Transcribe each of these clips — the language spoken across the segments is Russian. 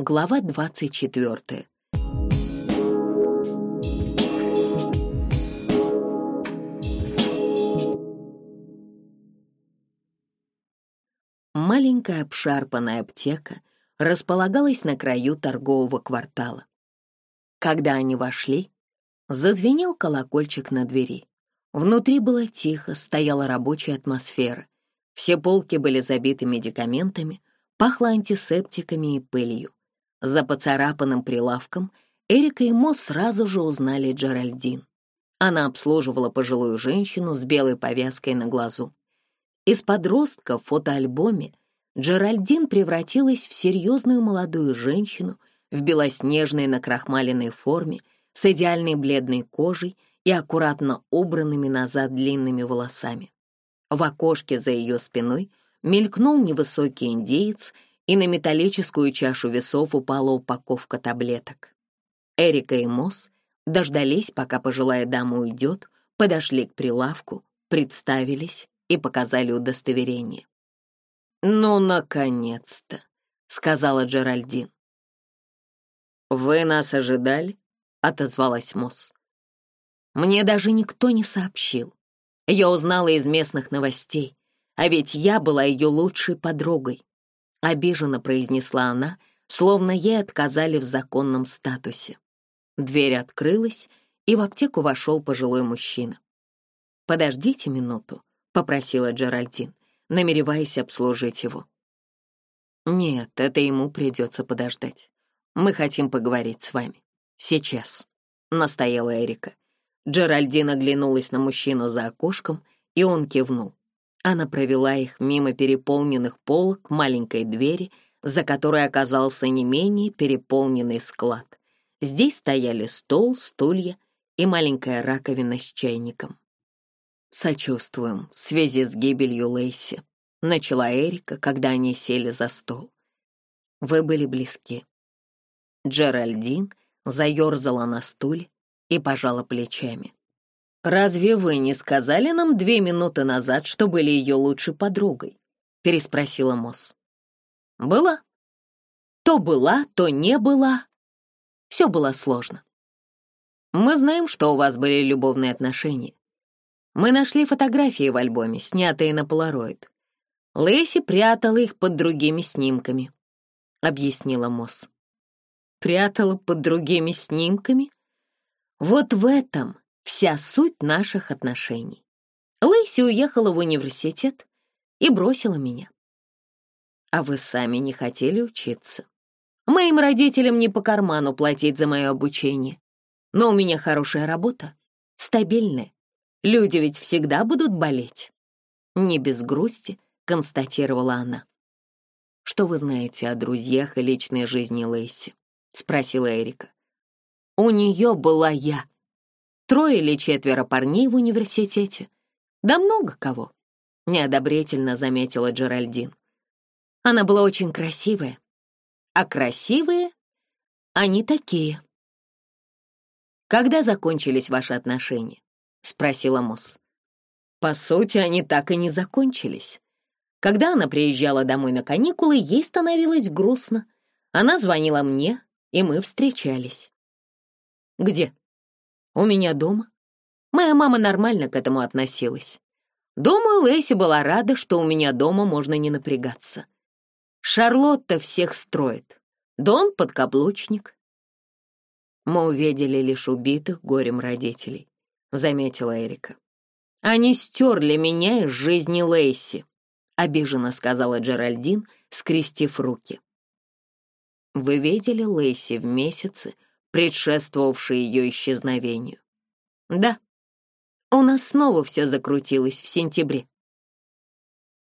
Глава 24. Маленькая обшарпанная аптека располагалась на краю торгового квартала. Когда они вошли, зазвенел колокольчик на двери. Внутри было тихо, стояла рабочая атмосфера. Все полки были забиты медикаментами, пахло антисептиками и пылью. За поцарапанным прилавком Эрика и Мо сразу же узнали Джеральдин. Она обслуживала пожилую женщину с белой повязкой на глазу. Из подростка в фотоальбоме Джеральдин превратилась в серьезную молодую женщину в белоснежной накрахмаленной форме с идеальной бледной кожей и аккуратно убранными назад длинными волосами. В окошке за ее спиной мелькнул невысокий индеец — и на металлическую чашу весов упала упаковка таблеток. Эрика и Мосс дождались, пока пожилая дама уйдет, подошли к прилавку, представились и показали удостоверение. «Ну, наконец-то!» — сказала Джеральдин. «Вы нас ожидали?» — отозвалась Мосс. «Мне даже никто не сообщил. Я узнала из местных новостей, а ведь я была ее лучшей подругой. — обиженно произнесла она, словно ей отказали в законном статусе. Дверь открылась, и в аптеку вошел пожилой мужчина. «Подождите минуту», — попросила Джеральдин, намереваясь обслужить его. «Нет, это ему придется подождать. Мы хотим поговорить с вами. Сейчас», — настояла Эрика. Джеральдин оглянулась на мужчину за окошком, и он кивнул. Она провела их мимо переполненных полок к маленькой двери, за которой оказался не менее переполненный склад. Здесь стояли стол, стулья и маленькая раковина с чайником. «Сочувствуем в связи с гибелью Лейси», — начала Эрика, когда они сели за стол. «Вы были близки». Джеральдин заерзала на стуле и пожала плечами. «Разве вы не сказали нам две минуты назад, что были ее лучшей подругой?» — переспросила Мосс. «Была. То была, то не была. Все было сложно. Мы знаем, что у вас были любовные отношения. Мы нашли фотографии в альбоме, снятые на полароид. Лэйси прятала их под другими снимками», — объяснила Мосс. «Прятала под другими снимками?» Вот в этом вся суть наших отношений. Лэйси уехала в университет и бросила меня. А вы сами не хотели учиться. Моим родителям не по карману платить за мое обучение. Но у меня хорошая работа, стабильная. Люди ведь всегда будут болеть. Не без грусти, констатировала она. «Что вы знаете о друзьях и личной жизни Лэйси?» — спросила Эрика. «У нее была я», трое или четверо парней в университете. Да много кого», — неодобрительно заметила Джеральдин. Она была очень красивая. А красивые они такие. «Когда закончились ваши отношения?» — спросила Мосс. По сути, они так и не закончились. Когда она приезжала домой на каникулы, ей становилось грустно. Она звонила мне, и мы встречались. «Где?» У меня дома. Моя мама нормально к этому относилась. Думаю, Лэйси была рада, что у меня дома можно не напрягаться. Шарлотта всех строит. Дон — подкаблучник. Мы увидели лишь убитых горем родителей, — заметила Эрика. Они стерли меня из жизни Лэйси, — обиженно сказала Джеральдин, скрестив руки. Вы видели Лэйси в месяце, — предшествовавшие ее исчезновению. Да, у нас снова все закрутилось в сентябре.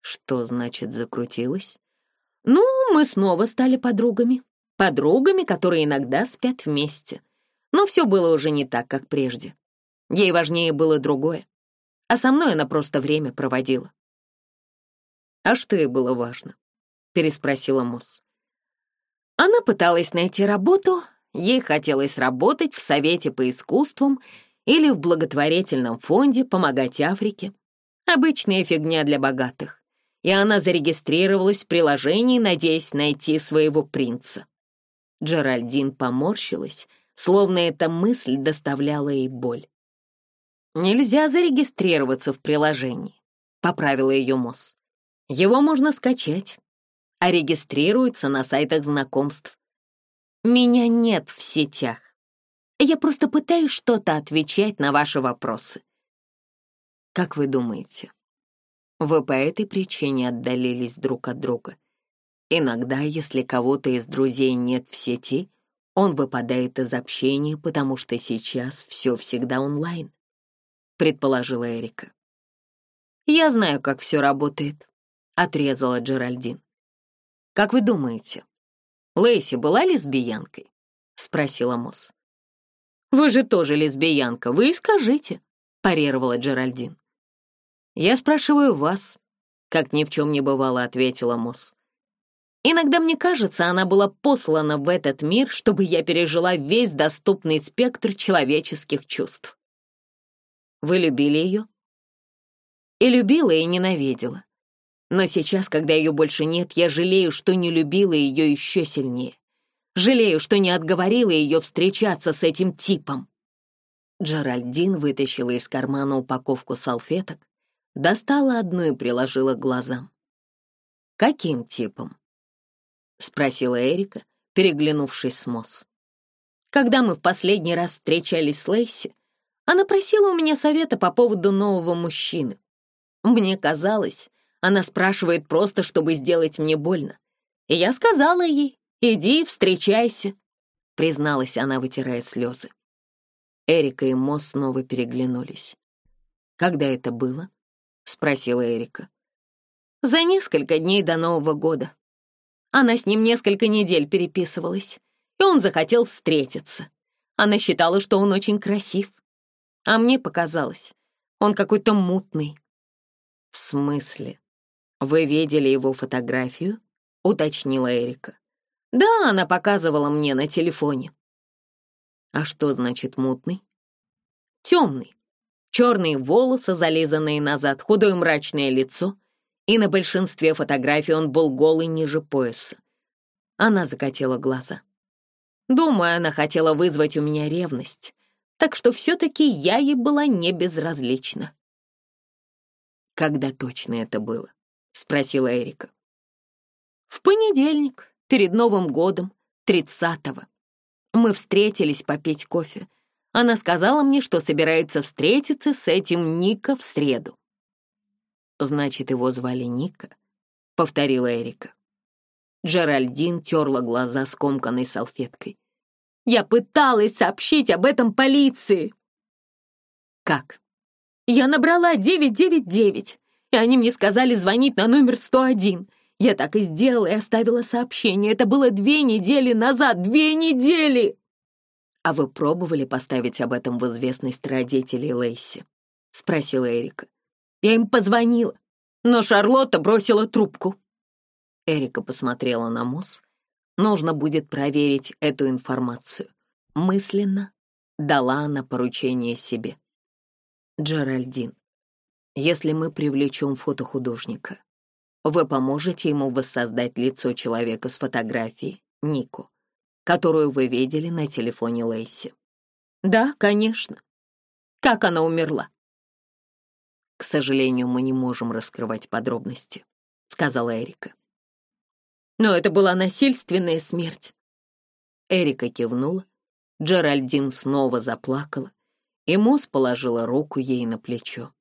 Что значит закрутилось? Ну, мы снова стали подругами. Подругами, которые иногда спят вместе. Но все было уже не так, как прежде. Ей важнее было другое. А со мной она просто время проводила. «А что ей было важно?» — переспросила Мосс. Она пыталась найти работу, Ей хотелось работать в Совете по искусствам или в благотворительном фонде помогать Африке. Обычная фигня для богатых. И она зарегистрировалась в приложении, надеясь найти своего принца. Джеральдин поморщилась, словно эта мысль доставляла ей боль. «Нельзя зарегистрироваться в приложении», — поправила ее Мосс. «Его можно скачать, а регистрируется на сайтах знакомств. Меня нет в сетях. Я просто пытаюсь что-то отвечать на ваши вопросы. Как вы думаете, вы по этой причине отдалились друг от друга? Иногда, если кого-то из друзей нет в сети, он выпадает из общения, потому что сейчас все всегда онлайн, предположила Эрика. Я знаю, как все работает, отрезала Джеральдин. Как вы думаете, Лэйси была лесбиянкой?» — спросила Мосс. «Вы же тоже лесбиянка, вы и скажите», — парировала Джеральдин. «Я спрашиваю вас», — как ни в чем не бывало, ответила Мосс. «Иногда мне кажется, она была послана в этот мир, чтобы я пережила весь доступный спектр человеческих чувств». «Вы любили ее?» «И любила, и ненавидела. Но сейчас, когда ее больше нет, я жалею, что не любила ее еще сильнее. Жалею, что не отговорила ее встречаться с этим типом. Джеральдин вытащила из кармана упаковку салфеток, достала одну и приложила к глазам. «Каким типом?» — спросила Эрика, переглянувшись с Мосс. «Когда мы в последний раз встречались с Лейси, она просила у меня совета по поводу нового мужчины. Мне казалось, она спрашивает просто, чтобы сделать мне больно. И я сказала ей, иди, встречайся, призналась она, вытирая слезы. Эрика и Мо снова переглянулись. «Когда это было?» — спросила Эрика. «За несколько дней до Нового года. Она с ним несколько недель переписывалась, и он захотел встретиться. Она считала, что он очень красив. А мне показалось, он какой-то мутный». «В смысле?» «Вы видели его фотографию?» — уточнила Эрика. «Да, она показывала мне на телефоне». «А что значит мутный?» «Темный. Черные волосы, зализанные назад, худое мрачное лицо. И на большинстве фотографий он был голый ниже пояса. Она закатила глаза. Думаю, она хотела вызвать у меня ревность, так что все-таки я ей была не безразлична. Когда точно это было? спросила Эрика. В понедельник, перед Новым годом, тридцатого Мы встретились попить кофе. Она сказала мне, что собирается встретиться с этим Ника в среду. «Значит, его звали Ника?» — повторила Эрика. Джеральдин терла глаза скомканной салфеткой. «Я пыталась сообщить об этом полиции!» «Как?» «Я набрала 999 и они мне сказали звонить на номер 101. Я так и сделала и оставила сообщение. Это было две недели назад. Две недели!» «А вы пробовали поставить об этом в известность родителей Лейси?» — спросила Эрика. «Я им позвонила, но Шарлотта бросила трубку». Эрика посмотрела на Мосс. «Нужно будет проверить эту информацию». Мысленно дала она поручение себе. Джеральдин если мы привлечем фотохудожника. Вы поможете ему воссоздать лицо человека с фотографии, Нику, которую вы видели на телефоне Лейси. Да, конечно. Как она умерла? К сожалению, мы не можем раскрывать подробности, сказала Эрика. Но это была насильственная смерть. Эрика кивнула, Джеральдин снова заплакала, и Мосс положила руку ей на плечо.